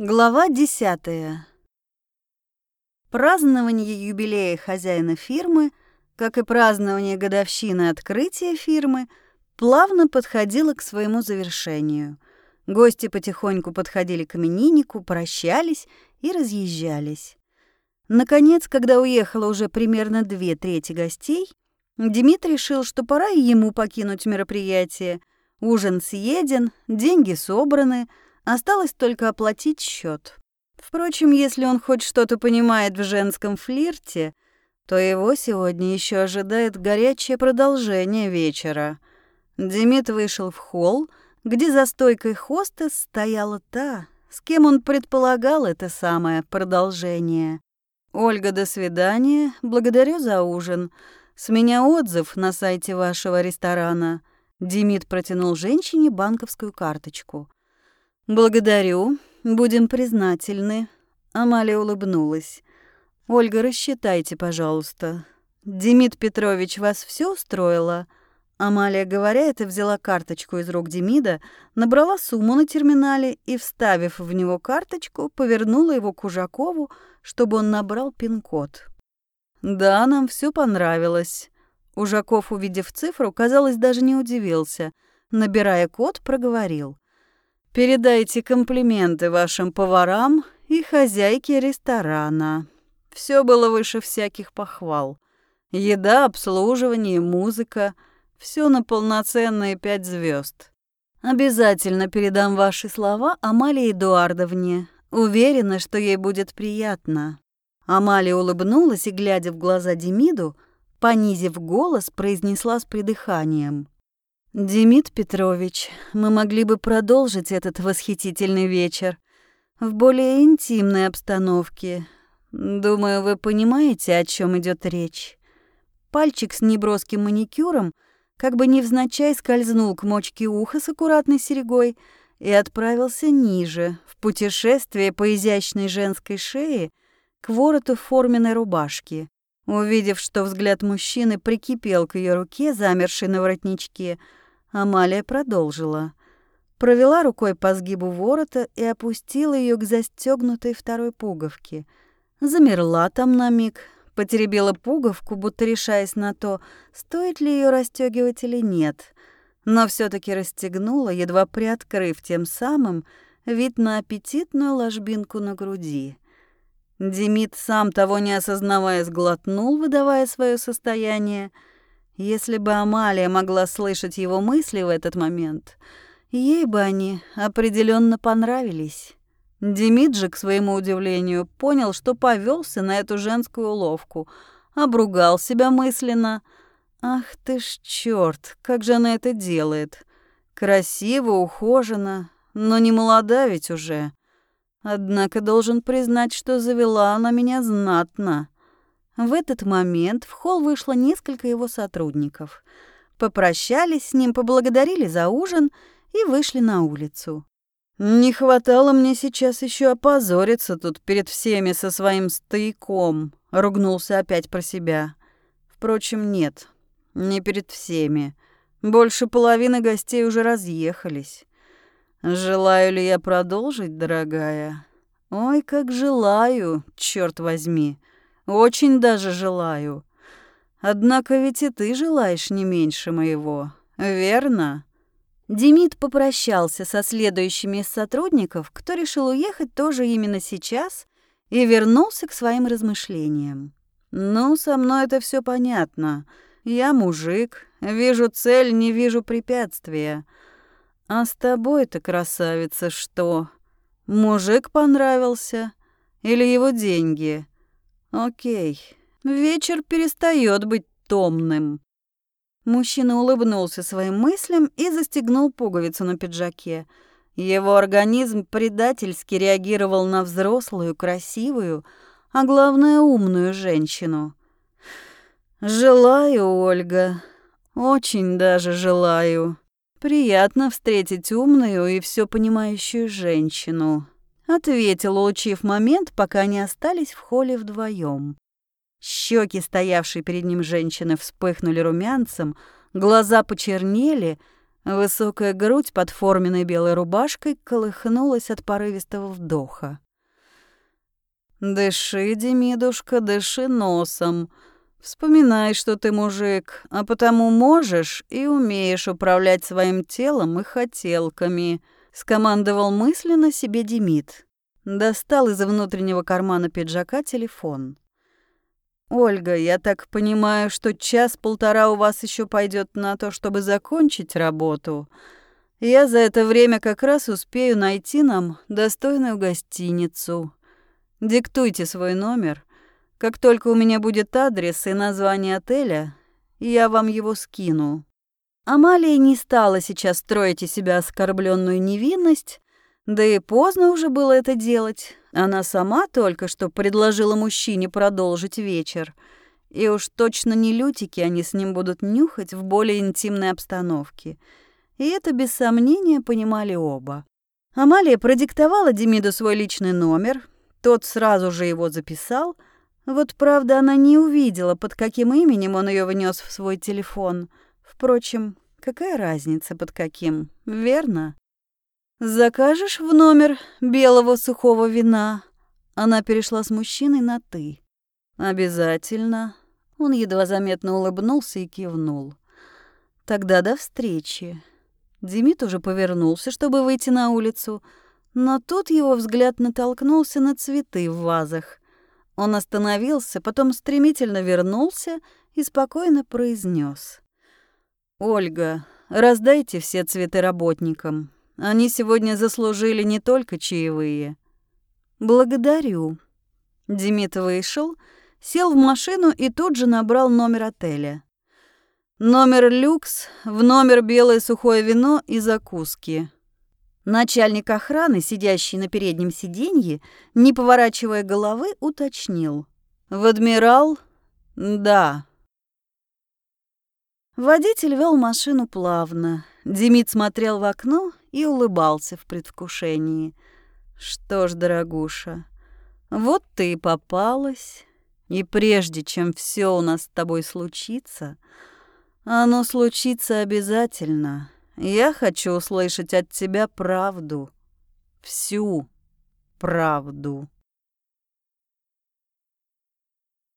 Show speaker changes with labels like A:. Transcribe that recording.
A: Глава десятая. Празднование юбилея хозяина фирмы, как и празднование годовщины открытия фирмы, плавно подходило к своему завершению. Гости потихоньку подходили к имениннику, прощались и разъезжались. Наконец, когда уехало уже примерно две трети гостей, Демид решил, что пора и ему покинуть мероприятие. Ужин съеден, деньги собраны — Осталось только оплатить счет. Впрочем, если он хоть что-то понимает в женском флирте, то его сегодня еще ожидает горячее продолжение вечера. Демид вышел в холл, где за стойкой хостес стояла та, с кем он предполагал это самое продолжение. «Ольга, до свидания. Благодарю за ужин. С меня отзыв на сайте вашего ресторана». Демид протянул женщине банковскую карточку. «Благодарю. Будем признательны». Амалия улыбнулась. «Ольга, рассчитайте, пожалуйста. Демид Петрович, вас все устроило?» Амалия, говоря это, взяла карточку из рук Демида, набрала сумму на терминале и, вставив в него карточку, повернула его к Ужакову, чтобы он набрал пин-код. «Да, нам все понравилось». Ужаков, увидев цифру, казалось, даже не удивился. Набирая код, проговорил. Передайте комплименты вашим поварам и хозяйке ресторана. Все было выше всяких похвал. Еда, обслуживание, музыка — все на полноценные пять звезд. Обязательно передам ваши слова Амалии Эдуардовне. Уверена, что ей будет приятно. Амалия улыбнулась и, глядя в глаза Демиду, понизив голос, произнесла с придыханием. Демид Петрович, мы могли бы продолжить этот восхитительный вечер в более интимной обстановке. Думаю, вы понимаете, о чем идет речь. Пальчик с неброским маникюром как бы невзначай скользнул к мочке уха с аккуратной серьгой и отправился ниже, в путешествие по изящной женской шее к вороту форменной рубашки. Увидев, что взгляд мужчины прикипел к ее руке, замершей на воротничке, Амалия продолжила. Провела рукой по сгибу ворота и опустила ее к застегнутой второй пуговке. Замерла там на миг, потеребила пуговку, будто решаясь на то, стоит ли ее расстегивать или нет. Но все таки расстегнула, едва приоткрыв тем самым вид на аппетитную ложбинку на груди. Демид, сам того не осознавая, сглотнул, выдавая свое состояние — если бы Амалия могла слышать его мысли в этот момент, ей бы они определенно понравились. Демид же, к своему удивлению, понял, что повелся на эту женскую уловку, обругал себя мысленно. Ах ты ж черт, как же она это делает. Красиво, ухоженно, но не молода ведь уже. Однако должен признать, что завела она меня знатно. В этот момент в холл вышло несколько его сотрудников. Попрощались с ним, поблагодарили за ужин и вышли на улицу. «Не хватало мне сейчас еще опозориться тут перед всеми со своим стояком», — ругнулся опять про себя. Впрочем, нет, не перед всеми. Больше половины гостей уже разъехались. Желаю ли я продолжить, дорогая? Ой, как желаю, черт возьми. Очень даже желаю. Однако ведь и ты желаешь не меньше моего, верно?» Демид попрощался со следующими из сотрудников, кто решил уехать тоже именно сейчас, и вернулся к своим размышлениям. «Ну, со мной это все понятно. Я мужик, вижу цель, не вижу препятствия. А с тобой-то, красавица, что? Мужик понравился? Или его деньги?» Окей, вечер перестает быть томным. Мужчина улыбнулся своим мыслям и застегнул пуговицу на пиджаке. Его организм предательски реагировал на взрослую, красивую, а главное умную женщину. «Желаю, Ольга, очень даже желаю. Приятно встретить умную и все понимающую женщину». Ответил, улучив момент, пока они остались в холле вдвоем. Щеки, стоявшей перед ним женщины, вспыхнули румянцем, глаза почернели, Высокая грудь под форменной белой рубашкой колыхнулась от порывистого вдоха. «Дыши, Демидушка, дыши носом. Вспоминай, что ты мужик, а потому можешь и умеешь управлять своим телом и хотелками», — скомандовал мысленно себе Демид. Достал из внутреннего кармана пиджака телефон. «Ольга, я так понимаю, что час-полтора у вас еще пойдет на то, чтобы закончить работу. Я за это время как раз успею найти нам достойную гостиницу. Диктуйте свой номер. Как только у меня будет адрес и название отеля, я вам его скину». Амалия не стала сейчас строить из себя оскорбленную невинность, да и поздно уже было это делать. Она сама только что предложила мужчине продолжить вечер. И уж точно не лютики они с ним будут нюхать в более интимной обстановке. И это без сомнения понимали оба. Амалия продиктовала Демиду свой личный номер. Тот сразу же его записал. Вот правда она не увидела, под каким именем он ее внес в свой телефон. Впрочем, какая разница под каким, верно? «Закажешь в номер белого сухого вина?» Она перешла с мужчиной на «ты». «Обязательно». Он едва заметно улыбнулся и кивнул. «Тогда до встречи». Демид уже повернулся, чтобы выйти на улицу, но тут его взгляд натолкнулся на цветы в вазах. Он остановился, потом стремительно вернулся и спокойно произнес: «Ольга, раздайте все цветы работникам. Они сегодня заслужили не только чаевые. Благодарю. Демид вышел, сел в машину и тут же набрал номер отеля. Номер люкс, в номер белое сухое вино и закуски. Начальник охраны, сидящий на переднем сиденье, не поворачивая головы, уточнил. «В адмирал?» «Да». Водитель вел машину плавно. Демид смотрел в окно и улыбался в предвкушении. «Что ж, дорогуша, вот ты и попалась, и прежде чем все у нас с тобой случится, оно случится обязательно. Я хочу услышать от тебя правду, всю правду».